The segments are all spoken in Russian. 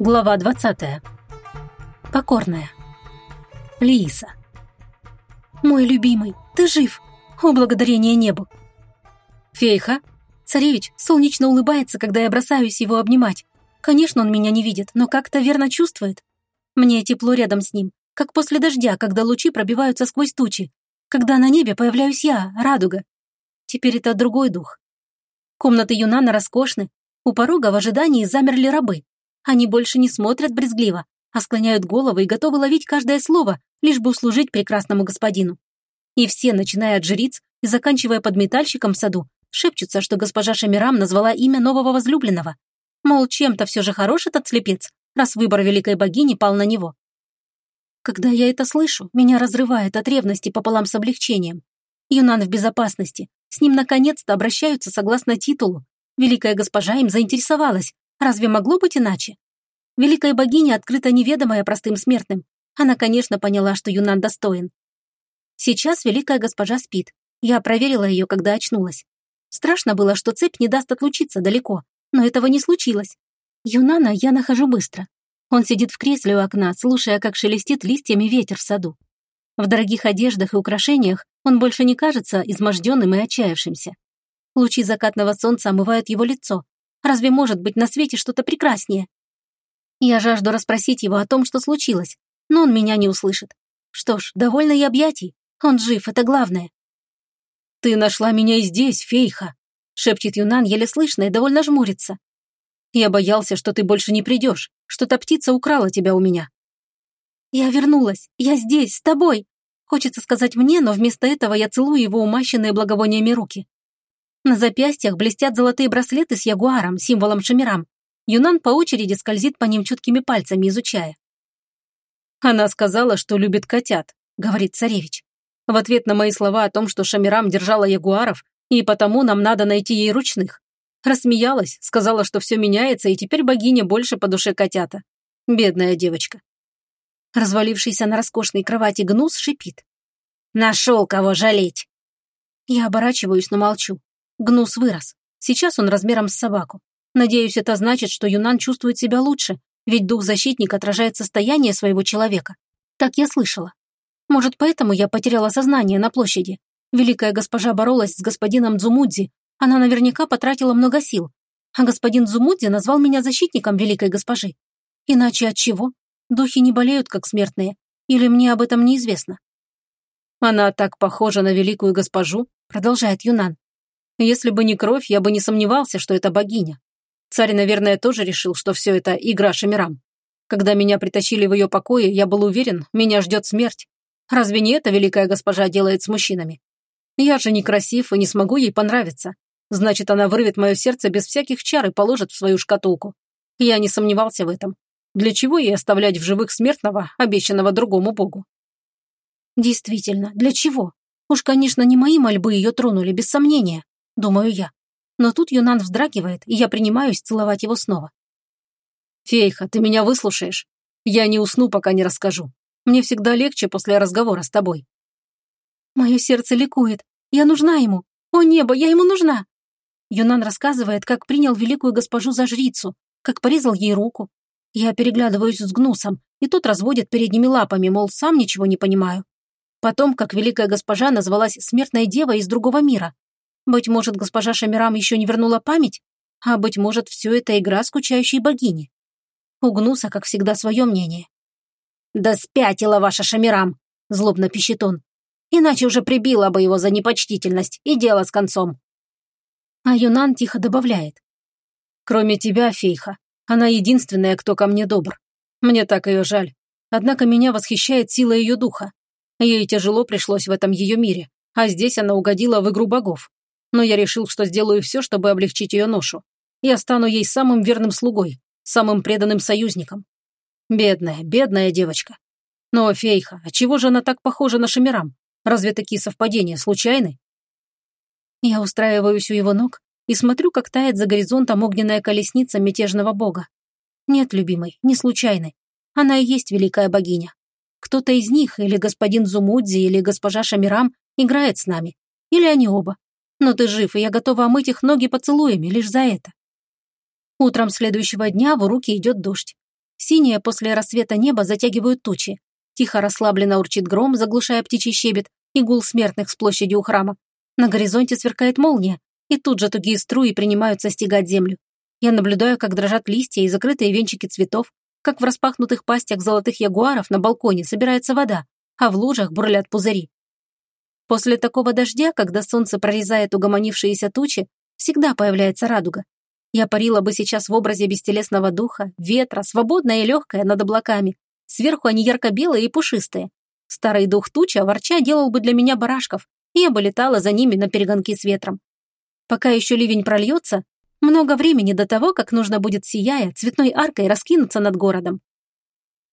Глава 20. Покорная. Лииса. «Мой любимый, ты жив! О, благодарение небу!» «Фейха?» Царевич солнечно улыбается, когда я бросаюсь его обнимать. Конечно, он меня не видит, но как-то верно чувствует. Мне тепло рядом с ним, как после дождя, когда лучи пробиваются сквозь тучи, когда на небе появляюсь я, радуга. Теперь это другой дух. Комнаты Юнана роскошны, у порога в ожидании замерли рабы. Они больше не смотрят брезгливо, а склоняют головы и готовы ловить каждое слово, лишь бы услужить прекрасному господину. И все, начиная от жриц и заканчивая подметальщиком в саду, шепчутся, что госпожа Шамирам назвала имя нового возлюбленного. Мол, чем-то все же хорош этот слепец, раз выбор великой богини пал на него. Когда я это слышу, меня разрывает от ревности пополам с облегчением. Юнан в безопасности. С ним наконец-то обращаются согласно титулу. Великая госпожа им заинтересовалась. Разве могло быть иначе? Великая богиня открыто неведомая простым смертным. Она, конечно, поняла, что Юнан достоин. Сейчас великая госпожа спит. Я проверила ее, когда очнулась. Страшно было, что цепь не даст отлучиться далеко, но этого не случилось. Юнана я нахожу быстро. Он сидит в кресле у окна, слушая, как шелестит листьями ветер в саду. В дорогих одеждах и украшениях он больше не кажется изможденным и отчаявшимся. Лучи закатного солнца омывают его лицо. Разве может быть на свете что-то прекраснее? Я жажду расспросить его о том, что случилось, но он меня не услышит. Что ж, довольно и объятий. Он жив, это главное. «Ты нашла меня здесь, фейха», — шепчет Юнан еле слышно и довольно жмурится. «Я боялся, что ты больше не придешь, что та птица украла тебя у меня». «Я вернулась, я здесь, с тобой!» Хочется сказать мне, но вместо этого я целую его умащенные благовониями руки. На запястьях блестят золотые браслеты с ягуаром, символом Шамирам. Юнан по очереди скользит по ним чуткими пальцами, изучая. «Она сказала, что любит котят», — говорит царевич. В ответ на мои слова о том, что Шамирам держала ягуаров, и потому нам надо найти ей ручных. Рассмеялась, сказала, что все меняется, и теперь богиня больше по душе котята. Бедная девочка. Развалившийся на роскошной кровати гнус шипит. «Нашел кого жалеть!» Я оборачиваюсь, но молчу. Гнус вырос. Сейчас он размером с собаку. Надеюсь, это значит, что Юнан чувствует себя лучше, ведь дух-защитник отражает состояние своего человека. Так я слышала. Может, поэтому я потеряла сознание на площади. Великая госпожа боролась с господином Дзумудзи. Она наверняка потратила много сил. А господин Дзумудзи назвал меня защитником великой госпожи. Иначе от чего? Духи не болеют, как смертные. Или мне об этом неизвестно? Она так похожа на великую госпожу, продолжает Юнан. Если бы не кровь, я бы не сомневался, что это богиня. Царь, наверное, тоже решил, что все это игра Шамирам. Когда меня притащили в ее покое, я был уверен, меня ждет смерть. Разве не это великая госпожа делает с мужчинами? Я же некрасив и не смогу ей понравиться. Значит, она вырвет мое сердце без всяких чар и положит в свою шкатулку. Я не сомневался в этом. Для чего ей оставлять в живых смертного, обещанного другому богу? Действительно, для чего? Уж, конечно, не мои мольбы ее тронули, без сомнения, думаю я. Но тут Юнан вздрагивает, и я принимаюсь целовать его снова. «Фейха, ты меня выслушаешь? Я не усну, пока не расскажу. Мне всегда легче после разговора с тобой». Мое сердце ликует. Я нужна ему. О небо, я ему нужна. Юнан рассказывает, как принял великую госпожу за жрицу, как порезал ей руку, я переглядываюсь с Гнусом, и тот разводит передними лапами, мол, сам ничего не понимаю. Потом, как великая госпожа назвалась смертной девой из другого мира. Быть может, госпожа Шамирам еще не вернула память? А быть может, все это игра скучающей богини? У Гнуса, как всегда, свое мнение. «Да спятила ваша Шамирам!» – злобно пищит он. «Иначе уже прибила бы его за непочтительность, и дело с концом». А Юнан тихо добавляет. «Кроме тебя, фейха, она единственная, кто ко мне добр. Мне так ее жаль. Однако меня восхищает сила ее духа. Ей тяжело пришлось в этом ее мире, а здесь она угодила в игру богов. Но я решил, что сделаю все, чтобы облегчить ее ношу. Я стану ей самым верным слугой, самым преданным союзником. Бедная, бедная девочка. Но, фейха, а чего же она так похожа на Шамирам? Разве такие совпадения случайны? Я устраиваюсь у его ног и смотрю, как тает за горизонтом огненная колесница мятежного бога. Нет, любимый, не случайный. Она и есть великая богиня. Кто-то из них, или господин Зумудзи, или госпожа Шамирам, играет с нами. Или они оба. Но ты жив, и я готова омыть их ноги поцелуями лишь за это. Утром следующего дня в руки идет дождь. Синее после рассвета небо затягивают тучи. Тихо расслабленно урчит гром, заглушая птичий щебет и гул смертных с площади у храма. На горизонте сверкает молния, и тут же тугие струи принимаются стегать землю. Я наблюдаю, как дрожат листья и закрытые венчики цветов, как в распахнутых пастях золотых ягуаров на балконе собирается вода, а в лужах бурлят пузыри. После такого дождя, когда солнце прорезает угомонившиеся тучи, всегда появляется радуга. Я парила бы сейчас в образе бестелесного духа, ветра, свободная и легкая над облаками. Сверху они ярко-белые и пушистые. Старый дух туча, ворча, делал бы для меня барашков, и я бы летала за ними на перегонки с ветром. Пока еще ливень прольется, много времени до того, как нужно будет, сияя, цветной аркой раскинуться над городом.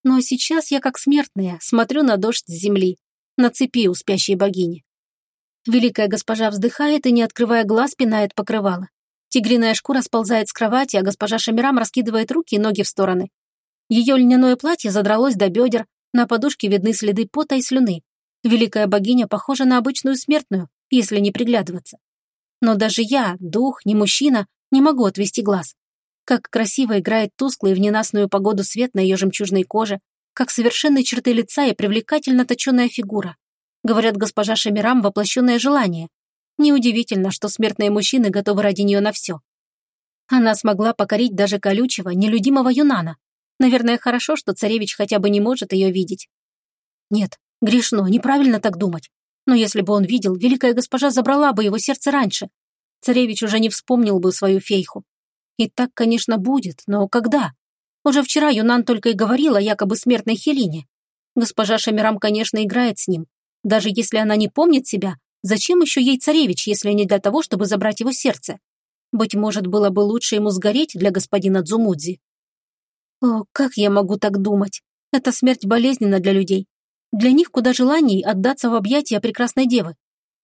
Но сейчас я, как смертная, смотрю на дождь с земли, на цепи у спящей богини. Великая госпожа вздыхает и, не открывая глаз, пинает покрывало. Тигриная шкура сползает с кровати, а госпожа Шамирам раскидывает руки и ноги в стороны. Ее льняное платье задралось до бедер, на подушке видны следы пота и слюны. Великая богиня похожа на обычную смертную, если не приглядываться. Но даже я, дух, не мужчина, не могу отвести глаз. Как красиво играет тусклый в ненастную погоду свет на ее жемчужной коже, как совершенные черты лица и привлекательно точеная фигура. Говорят, госпожа Шамирам – воплощенное желание. Неудивительно, что смертные мужчины готовы ради нее на все. Она смогла покорить даже колючего, нелюдимого Юнана. Наверное, хорошо, что царевич хотя бы не может ее видеть. Нет, грешно, неправильно так думать. Но если бы он видел, великая госпожа забрала бы его сердце раньше. Царевич уже не вспомнил бы свою фейху. И так, конечно, будет, но когда? Уже вчера Юнан только и говорил о якобы смертной Хелине. Госпожа Шамирам, конечно, играет с ним. Даже если она не помнит себя, зачем еще ей царевич, если не для того, чтобы забрать его сердце? Быть может, было бы лучше ему сгореть для господина Дзумудзи. О, как я могу так думать? Эта смерть болезненна для людей. Для них куда желаний отдаться в объятия прекрасной девы.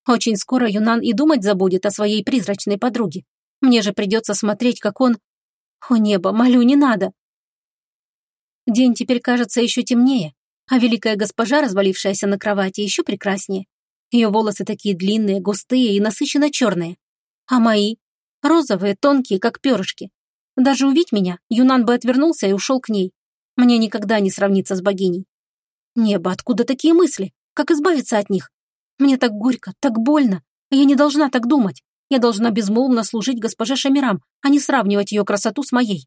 Очень скоро Юнан и думать забудет о своей призрачной подруге. Мне же придется смотреть, как он... О небо, молю, не надо. День теперь кажется еще темнее, а великая госпожа, развалившаяся на кровати, еще прекраснее. Ее волосы такие длинные, густые и насыщенно черные. А мои? Розовые, тонкие, как перышки. Даже увидеть меня, Юнан бы отвернулся и ушел к ней. Мне никогда не сравниться с богиней. Небо, откуда такие мысли? Как избавиться от них? Мне так горько, так больно. Я не должна так думать. Я должна безмолвно служить госпоже Шамирам, а не сравнивать ее красоту с моей.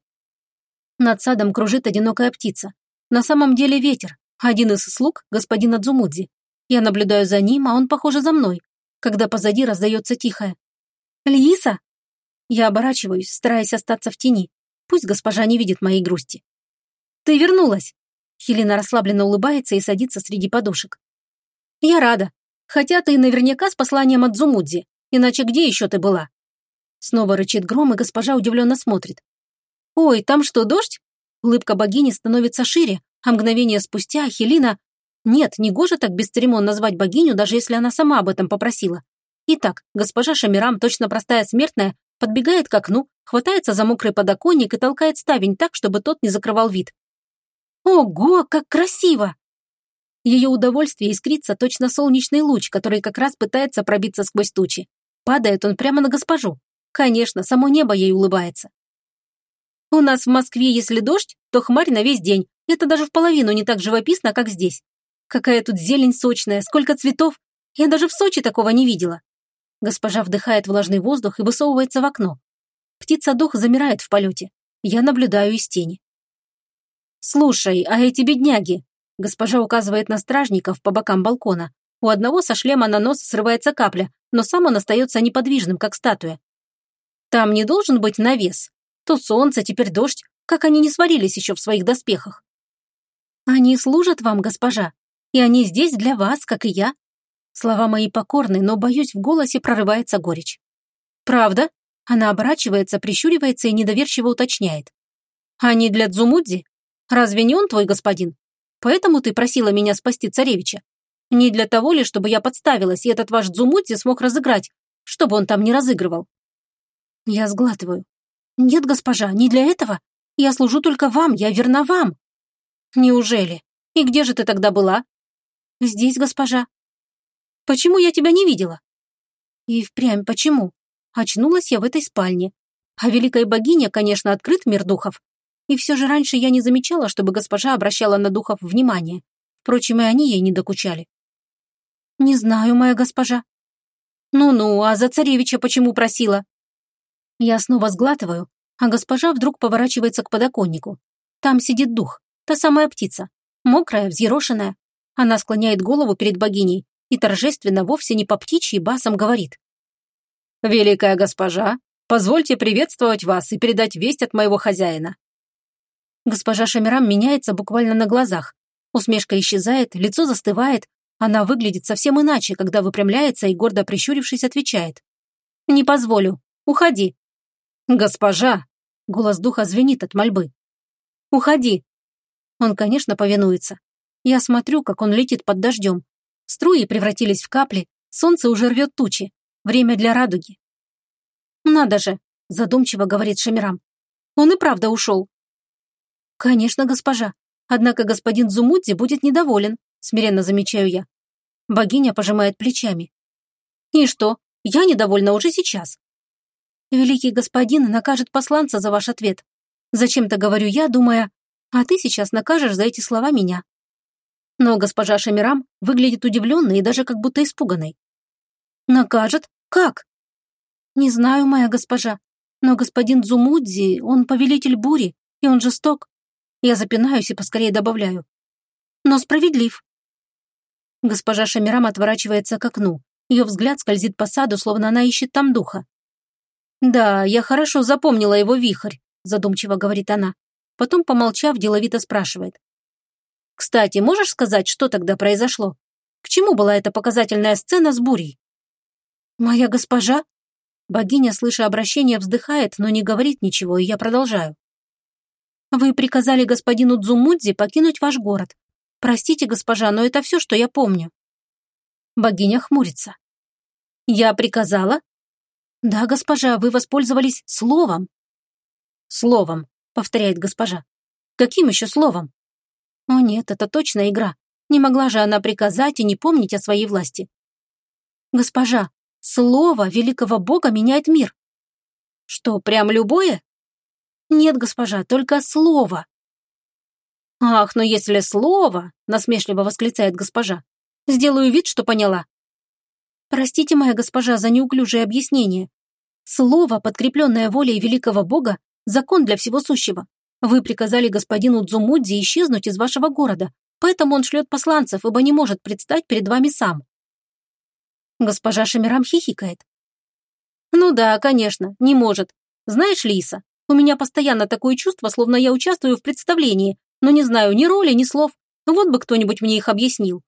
Над садом кружит одинокая птица. На самом деле ветер, один из слуг господина Дзумудзи. Я наблюдаю за ним, а он, похоже, за мной, когда позади раздается тихое. «Лиса!» Я оборачиваюсь, стараясь остаться в тени. Пусть госпожа не видит моей грусти. «Ты вернулась!» Хелена расслабленно улыбается и садится среди подушек. «Я рада. Хотя ты наверняка с посланием от Зумудзи. Иначе где еще ты была?» Снова рычит гром, и госпожа удивленно смотрит. «Ой, там что, дождь?» Улыбка богини становится шире, а мгновение спустя Хелина... Нет, не гоже так бесцеремонно назвать богиню, даже если она сама об этом попросила. Итак, госпожа Шамирам, точно простая смертная, подбегает к окну, хватается за мокрый подоконник и толкает ставень так, чтобы тот не закрывал вид. Ого, как красиво! Ее удовольствие искрится точно солнечный луч, который как раз пытается пробиться сквозь тучи. Падает он прямо на госпожу. Конечно, само небо ей улыбается. У нас в Москве, если дождь, то хмарь на весь день, это даже в половину не так живописно, как здесь. Какая тут зелень сочная, сколько цветов. Я даже в Сочи такого не видела. Госпожа вдыхает влажный воздух и высовывается в окно. Птица-дух замирает в полете. Я наблюдаю из тени. «Слушай, а эти бедняги?» Госпожа указывает на стражников по бокам балкона. У одного со шлема на нос срывается капля, но сам он остается неподвижным, как статуя. Там не должен быть навес. То солнце, теперь дождь. Как они не сварились еще в своих доспехах? «Они служат вам, госпожа, и они здесь для вас, как и я». Слова мои покорны, но, боюсь, в голосе прорывается горечь. «Правда?» Она оборачивается, прищуривается и недоверчиво уточняет. «Они для Дзумудзи? Разве не он твой господин? Поэтому ты просила меня спасти царевича? Не для того ли, чтобы я подставилась, и этот ваш Дзумудзи смог разыграть, чтобы он там не разыгрывал?» Я сглатываю. «Нет, госпожа, не для этого. Я служу только вам, я верна вам». «Неужели? И где же ты тогда была?» «Здесь, госпожа». «Почему я тебя не видела?» «И впрямь почему? Очнулась я в этой спальне. А великая богиня, конечно, открыт мир духов. И все же раньше я не замечала, чтобы госпожа обращала на духов внимание. Впрочем, и они ей не докучали. «Не знаю, моя госпожа». «Ну-ну, а за царевича почему просила?» Я снова сглатываю, а госпожа вдруг поворачивается к подоконнику. Там сидит дух, та самая птица, мокрая, взъерошенная. Она склоняет голову перед богиней и торжественно вовсе не по птичьи басом говорит. «Великая госпожа, позвольте приветствовать вас и передать весть от моего хозяина». Госпожа Шамирам меняется буквально на глазах. Усмешка исчезает, лицо застывает. Она выглядит совсем иначе, когда выпрямляется и, гордо прищурившись, отвечает. «Не позволю. Уходи». «Госпожа!» Голос духа звенит от мольбы. «Уходи!» Он, конечно, повинуется. Я смотрю, как он летит под дождем. Струи превратились в капли, солнце уже рвет тучи. Время для радуги. «Надо же!» – задумчиво говорит Шамирам. «Он и правда ушел». «Конечно, госпожа. Однако господин Зумудзи будет недоволен», – смиренно замечаю я. Богиня пожимает плечами. «И что? Я недовольна уже сейчас. Великий господин накажет посланца за ваш ответ. Зачем-то говорю я, думая, а ты сейчас накажешь за эти слова меня. Но госпожа Шамирам выглядит удивленной и даже как будто испуганной. Накажет? Как? Не знаю, моя госпожа, но господин Дзумудзи, он повелитель бури, и он жесток. Я запинаюсь и поскорее добавляю. Но справедлив. Госпожа Шамирам отворачивается к окну. Ее взгляд скользит по саду, словно она ищет там духа. «Да, я хорошо запомнила его вихрь», задумчиво говорит она. Потом, помолчав, деловито спрашивает. «Кстати, можешь сказать, что тогда произошло? К чему была эта показательная сцена с бурей?» «Моя госпожа?» Богиня, слыша обращение, вздыхает, но не говорит ничего, и я продолжаю. «Вы приказали господину Дзумудзи покинуть ваш город. Простите, госпожа, но это все, что я помню». Богиня хмурится. «Я приказала? «Да, госпожа, вы воспользовались словом». «Словом», — повторяет госпожа. «Каким еще словом?» «О нет, это точно игра. Не могла же она приказать и не помнить о своей власти». «Госпожа, слово великого бога меняет мир». «Что, прям любое?» «Нет, госпожа, только слово». «Ах, но если слово», — насмешливо восклицает госпожа, «сделаю вид, что поняла. Простите, моя госпожа, за неуклюжее объяснение. Слово, подкрепленное волей великого бога, закон для всего сущего. Вы приказали господину Дзумудзи исчезнуть из вашего города, поэтому он шлет посланцев, ибо не может предстать перед вами сам. Госпожа Шамирам хихикает. Ну да, конечно, не может. Знаешь, Лиса, у меня постоянно такое чувство, словно я участвую в представлении, но не знаю ни роли, ни слов. Вот бы кто-нибудь мне их объяснил.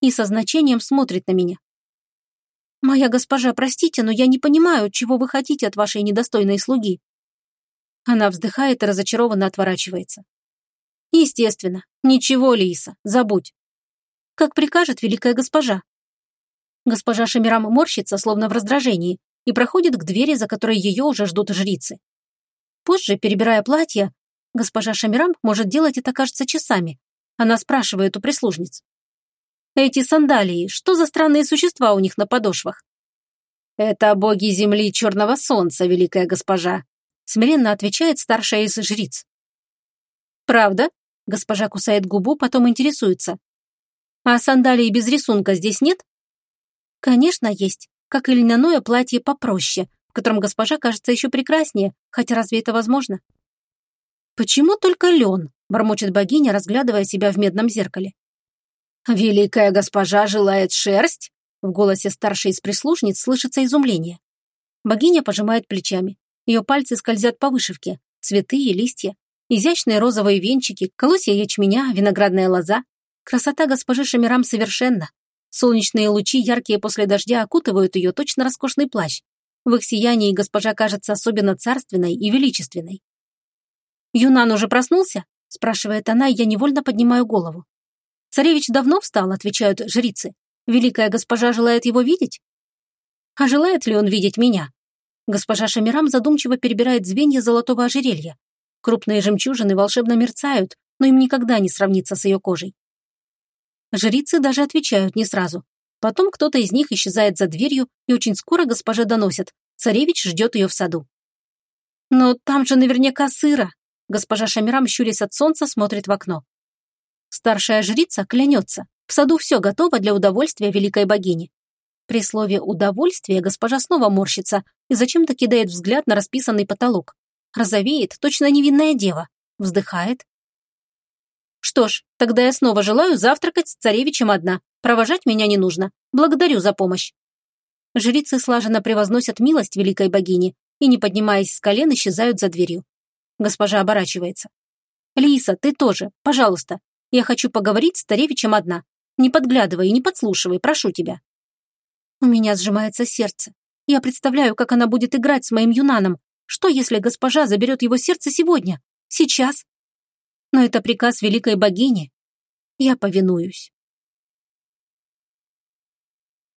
И со значением смотрит на меня. «Моя госпожа, простите, но я не понимаю, чего вы хотите от вашей недостойной слуги». Она вздыхает и разочарованно отворачивается. «Естественно. Ничего, Лиса, забудь. Как прикажет великая госпожа». Госпожа Шамирам морщится, словно в раздражении, и проходит к двери, за которой ее уже ждут жрицы. Позже, перебирая платье, госпожа Шамирам может делать это, кажется, часами. Она спрашивает у прислужниц. Эти сандалии, что за странные существа у них на подошвах? Это боги земли черного солнца, великая госпожа, смиренно отвечает старшая из жриц. Правда? Госпожа кусает губу, потом интересуется. А сандалии без рисунка здесь нет? Конечно, есть, как и льняное платье попроще, в котором госпожа кажется еще прекраснее, хотя разве это возможно? Почему только лен? бормочет богиня, разглядывая себя в медном зеркале. «Великая госпожа желает шерсть?» В голосе старшей из прислужниц слышится изумление. Богиня пожимает плечами. Ее пальцы скользят по вышивке. Цветы и листья. Изящные розовые венчики, колосья ячменя, виноградная лоза. Красота госпожи Шамирам совершенна. Солнечные лучи, яркие после дождя, окутывают ее точно роскошный плащ. В их сиянии госпожа кажется особенно царственной и величественной. «Юнан уже проснулся?» – спрашивает она, и я невольно поднимаю голову. Царевич давно встал, отвечают жрицы. Великая госпожа желает его видеть? А желает ли он видеть меня? Госпожа Шамирам задумчиво перебирает звенья золотого ожерелья. Крупные жемчужины волшебно мерцают, но им никогда не сравнится с ее кожей. Жрицы даже отвечают не сразу. Потом кто-то из них исчезает за дверью, и очень скоро госпоже доносят. Царевич ждет ее в саду. «Но там же наверняка сыро», Госпожа Шамирам, щурясь от солнца, смотрит в окно. Старшая жрица клянется. В саду все готово для удовольствия великой богини. При слове «удовольствие» госпожа снова морщится и зачем-то кидает взгляд на расписанный потолок. Розовеет, точно невинная дева. Вздыхает. Что ж, тогда я снова желаю завтракать с царевичем одна. Провожать меня не нужно. Благодарю за помощь. Жрицы слаженно превозносят милость великой богини и, не поднимаясь с колен, исчезают за дверью. Госпожа оборачивается. «Лиса, ты тоже, пожалуйста. Я хочу поговорить с царевичем одна. Не подглядывай и не подслушивай, прошу тебя». У меня сжимается сердце. Я представляю, как она будет играть с моим юнаном. Что, если госпожа заберет его сердце сегодня? Сейчас? Но это приказ великой богини. Я повинуюсь.